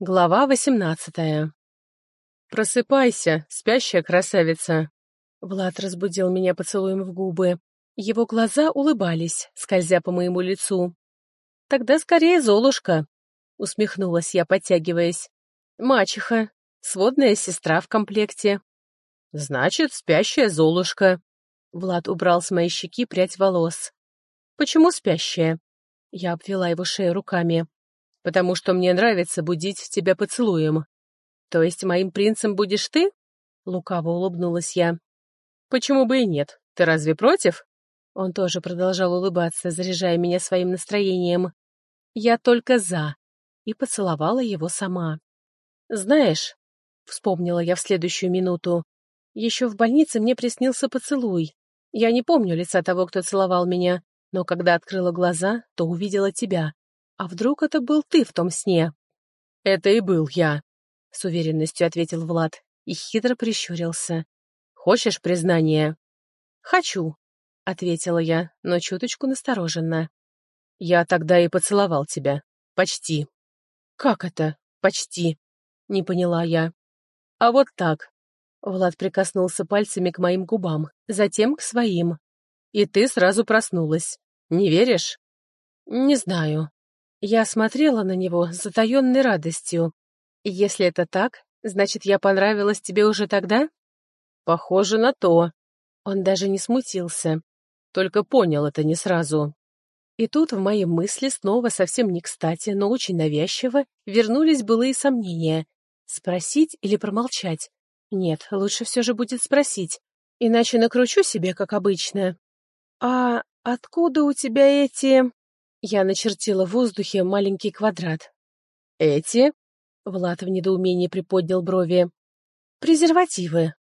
Глава восемнадцатая. «Просыпайся, спящая красавица!» Влад разбудил меня поцелуем в губы. Его глаза улыбались, скользя по моему лицу. «Тогда скорее Золушка!» — усмехнулась я, подтягиваясь. «Мачеха, сводная сестра в комплекте». «Значит, спящая Золушка!» Влад убрал с моей щеки прядь волос. «Почему спящая?» Я обвела его шею руками потому что мне нравится будить тебя поцелуем. То есть моим принцем будешь ты? Лукаво улыбнулась я. Почему бы и нет? Ты разве против? Он тоже продолжал улыбаться, заряжая меня своим настроением. Я только за. И поцеловала его сама. Знаешь, вспомнила я в следующую минуту, еще в больнице мне приснился поцелуй. Я не помню лица того, кто целовал меня, но когда открыла глаза, то увидела тебя. «А вдруг это был ты в том сне?» «Это и был я», — с уверенностью ответил Влад и хитро прищурился. «Хочешь признание?» «Хочу», — ответила я, но чуточку настороженно. «Я тогда и поцеловал тебя. Почти». «Как это? Почти?» — не поняла я. «А вот так». Влад прикоснулся пальцами к моим губам, затем к своим. «И ты сразу проснулась. Не веришь?» «Не знаю», я смотрела на него с затаенной радостью. Если это так, значит, я понравилась тебе уже тогда? Похоже на то. Он даже не смутился. Только понял это не сразу. И тут в мои мысли снова совсем не кстати, но очень навязчиво вернулись былые сомнения. Спросить или промолчать? Нет, лучше все же будет спросить. Иначе накручу себе, как обычно. «А откуда у тебя эти...» Я начертила в воздухе маленький квадрат. «Эти?» — Влад в недоумении приподнял брови. «Презервативы».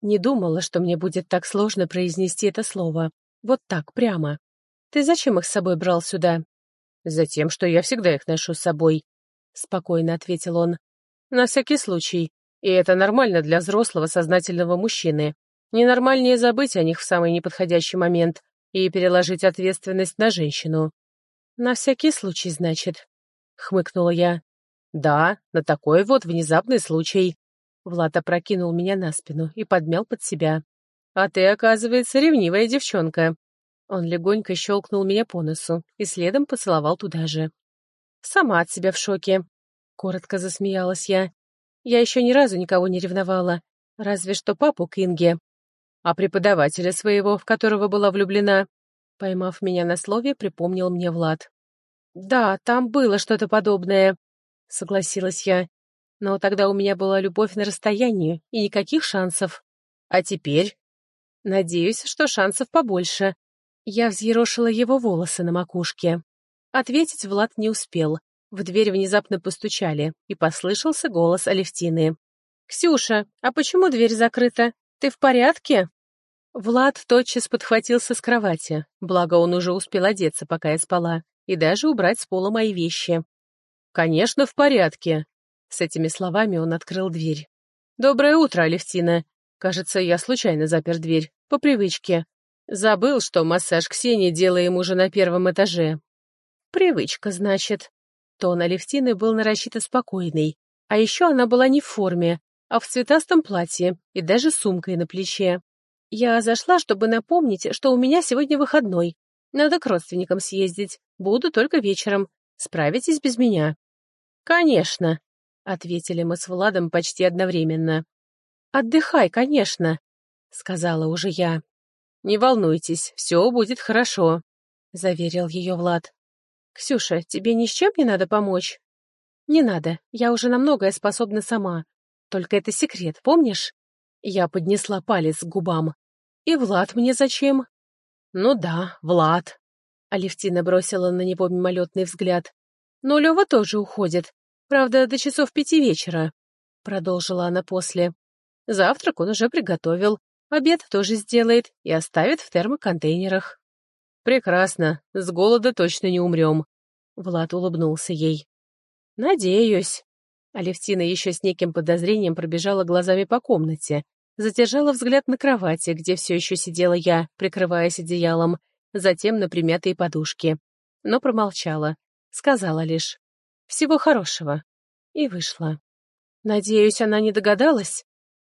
Не думала, что мне будет так сложно произнести это слово. Вот так, прямо. «Ты зачем их с собой брал сюда?» «Затем, что я всегда их ношу с собой», — спокойно ответил он. «На всякий случай. И это нормально для взрослого сознательного мужчины. Ненормальнее забыть о них в самый неподходящий момент и переложить ответственность на женщину. «На всякий случай, значит», — хмыкнула я. «Да, на такой вот внезапный случай». Влад опрокинул меня на спину и подмял под себя. «А ты, оказывается, ревнивая девчонка». Он легонько щелкнул меня по носу и следом поцеловал туда же. «Сама от себя в шоке», — коротко засмеялась я. «Я еще ни разу никого не ревновала, разве что папу к Инге. А преподавателя своего, в которого была влюблена, Поймав меня на слове, припомнил мне Влад. «Да, там было что-то подобное», — согласилась я. «Но тогда у меня была любовь на расстоянии и никаких шансов. А теперь?» «Надеюсь, что шансов побольше». Я взъерошила его волосы на макушке. Ответить Влад не успел. В дверь внезапно постучали, и послышался голос Алевтины. «Ксюша, а почему дверь закрыта? Ты в порядке?» Влад тотчас подхватился с кровати, благо он уже успел одеться, пока я спала, и даже убрать с пола мои вещи. «Конечно, в порядке!» С этими словами он открыл дверь. «Доброе утро, Алевтина. Кажется, я случайно запер дверь, по привычке. Забыл, что массаж Ксении делаем уже на первом этаже». «Привычка, значит». Тон Алевтины был нарочито спокойный, а еще она была не в форме, а в цветастом платье и даже сумкой на плече. Я зашла, чтобы напомнить, что у меня сегодня выходной. Надо к родственникам съездить. Буду только вечером. Справитесь без меня?» «Конечно», — ответили мы с Владом почти одновременно. «Отдыхай, конечно», — сказала уже я. «Не волнуйтесь, все будет хорошо», — заверил ее Влад. «Ксюша, тебе ни с чем не надо помочь?» «Не надо, я уже на многое способна сама. Только это секрет, помнишь?» Я поднесла палец к губам. «И Влад мне зачем?» «Ну да, Влад». Алевтина бросила на него мимолетный взгляд. «Но Лёва тоже уходит. Правда, до часов пяти вечера», — продолжила она после. «Завтрак он уже приготовил. Обед тоже сделает и оставит в термоконтейнерах». «Прекрасно. С голода точно не умрем», — Влад улыбнулся ей. «Надеюсь». Алевтина еще с неким подозрением пробежала глазами по комнате, задержала взгляд на кровати, где все еще сидела я, прикрываясь одеялом, затем на примятые подушки. Но промолчала. Сказала лишь «Всего хорошего». и вышла. Надеюсь, она не догадалась?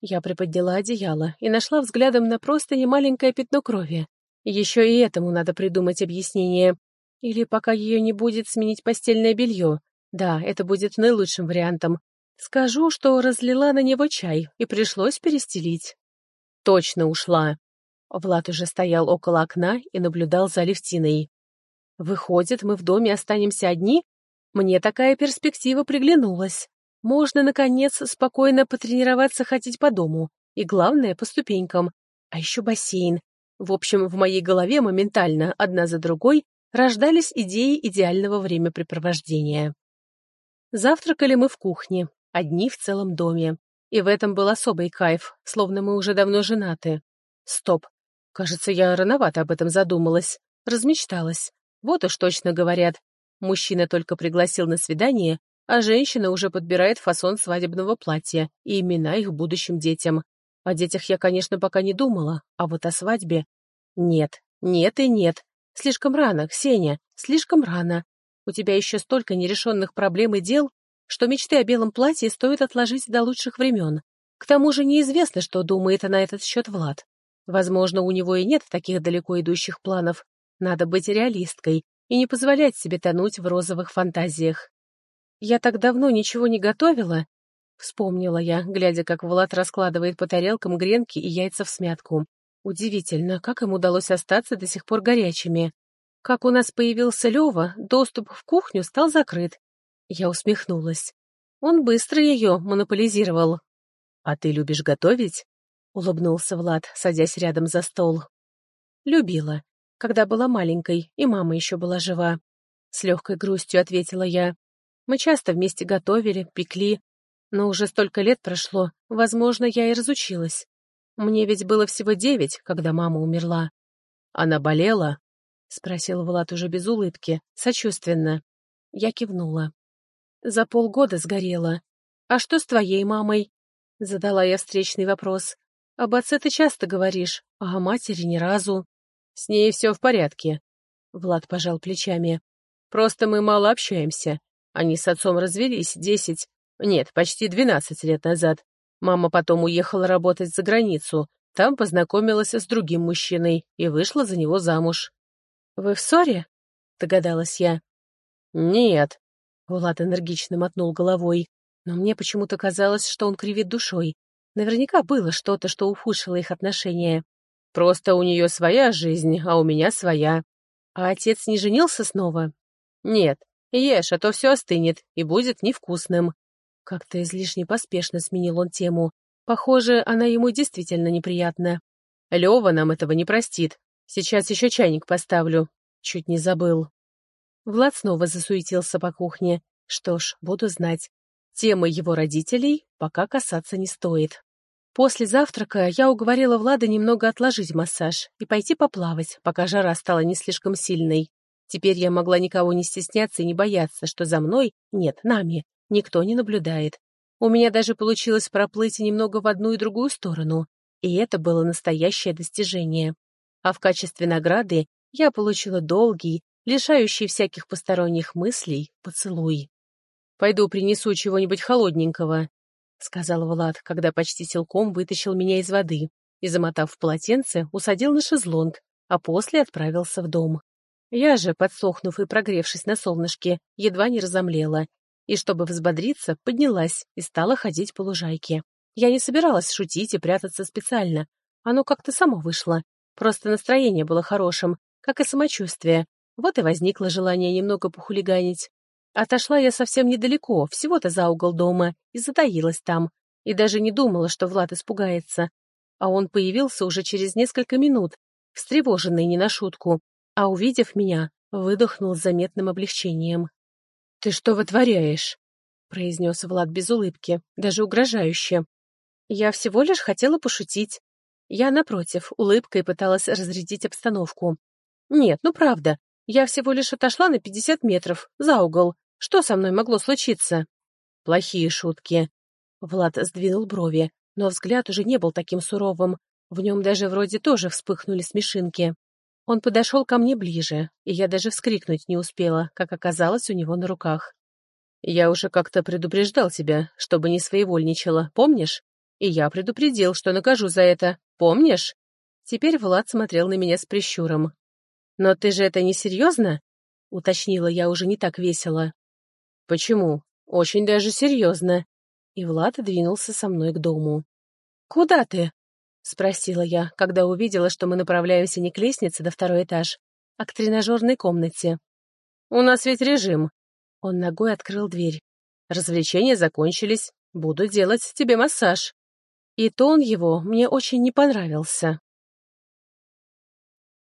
Я приподняла одеяло и нашла взглядом на просто немаленькое пятно крови. Еще и этому надо придумать объяснение. Или пока ее не будет, сменить постельное белье. Да, это будет наилучшим вариантом. Скажу, что разлила на него чай и пришлось перестелить. Точно ушла. Влад уже стоял около окна и наблюдал за Левтиной. Выходит, мы в доме останемся одни? Мне такая перспектива приглянулась. Можно, наконец, спокойно потренироваться ходить по дому. И главное, по ступенькам. А еще бассейн. В общем, в моей голове моментально, одна за другой, рождались идеи идеального времяпрепровождения. Завтракали мы в кухне, одни в целом доме. И в этом был особый кайф, словно мы уже давно женаты. Стоп. Кажется, я рановато об этом задумалась. Размечталась. Вот уж точно говорят. Мужчина только пригласил на свидание, а женщина уже подбирает фасон свадебного платья и имена их будущим детям. О детях я, конечно, пока не думала, а вот о свадьбе... Нет, нет и нет. Слишком рано, Ксения, слишком рано. У тебя еще столько нерешенных проблем и дел, что мечты о белом платье стоит отложить до лучших времен. К тому же неизвестно, что думает на этот счет Влад. Возможно, у него и нет таких далеко идущих планов. Надо быть реалисткой и не позволять себе тонуть в розовых фантазиях. «Я так давно ничего не готовила», — вспомнила я, глядя, как Влад раскладывает по тарелкам гренки и яйца в смятку. Удивительно, как им удалось остаться до сих пор горячими. Как у нас появился Лёва, доступ в кухню стал закрыт. Я усмехнулась. Он быстро ее монополизировал. «А ты любишь готовить?» — улыбнулся Влад, садясь рядом за стол. «Любила, когда была маленькой, и мама еще была жива». С легкой грустью ответила я. Мы часто вместе готовили, пекли, но уже столько лет прошло, возможно, я и разучилась. Мне ведь было всего девять, когда мама умерла. Она болела? — спросил Влад уже без улыбки, сочувственно. Я кивнула. За полгода сгорела. А что с твоей мамой? Задала я встречный вопрос. Об отце ты часто говоришь, а о матери ни разу. С ней все в порядке. Влад пожал плечами. Просто мы мало общаемся. Они с отцом развелись десять, нет, почти двенадцать лет назад. Мама потом уехала работать за границу, там познакомилась с другим мужчиной и вышла за него замуж. «Вы в ссоре?» — догадалась я. «Нет», — Влад энергично мотнул головой, но мне почему-то казалось, что он кривит душой. Наверняка было что-то, что ухудшило их отношения. Просто у нее своя жизнь, а у меня своя. А отец не женился снова? Нет, Ешь, а то все остынет и будет невкусным. Как-то излишне поспешно сменил он тему. Похоже, она ему действительно неприятна. Лева нам этого не простит. Сейчас еще чайник поставлю. Чуть не забыл. Влад снова засуетился по кухне. Что ж, буду знать. Темы его родителей пока касаться не стоит. После завтрака я уговорила Влада немного отложить массаж и пойти поплавать, пока жара стала не слишком сильной. Теперь я могла никого не стесняться и не бояться, что за мной, нет, нами, никто не наблюдает. У меня даже получилось проплыть немного в одну и другую сторону, и это было настоящее достижение. А в качестве награды я получила долгий, лишающий всяких посторонних мыслей, поцелуй. «Пойду принесу чего-нибудь холодненького», — сказал Влад, когда почти силком вытащил меня из воды и, замотав в полотенце, усадил на шезлонг, а после отправился в дом. Я же, подсохнув и прогревшись на солнышке, едва не разомлела, и, чтобы взбодриться, поднялась и стала ходить по лужайке. Я не собиралась шутить и прятаться специально. Оно как-то само вышло. Просто настроение было хорошим, как и самочувствие. Вот и возникло желание немного похулиганить. Отошла я совсем недалеко, всего-то за угол дома, и затаилась там. И даже не думала, что Влад испугается. А он появился уже через несколько минут, встревоженный не на шутку, а, увидев меня, выдохнул с заметным облегчением. «Ты что вытворяешь?» — произнес Влад без улыбки, даже угрожающе. «Я всего лишь хотела пошутить. Я, напротив, улыбкой пыталась разрядить обстановку. Нет, ну правда, я всего лишь отошла на пятьдесят метров, за угол. Что со мной могло случиться?» «Плохие шутки». Влад сдвинул брови, но взгляд уже не был таким суровым. В нем даже вроде тоже вспыхнули смешинки. Он подошел ко мне ближе, и я даже вскрикнуть не успела, как оказалось у него на руках. Я уже как-то предупреждал тебя, чтобы не своевольничала, помнишь? И я предупредил, что накажу за это, помнишь? Теперь Влад смотрел на меня с прищуром. «Но ты же это не серьезно?» — уточнила я уже не так весело. «Почему? Очень даже серьезно». И Влад двинулся со мной к дому. «Куда ты?» — спросила я, когда увидела, что мы направляемся не к лестнице до второй этаж, а к тренажерной комнате. «У нас ведь режим». Он ногой открыл дверь. «Развлечения закончились. Буду делать тебе массаж». И тон его мне очень не понравился.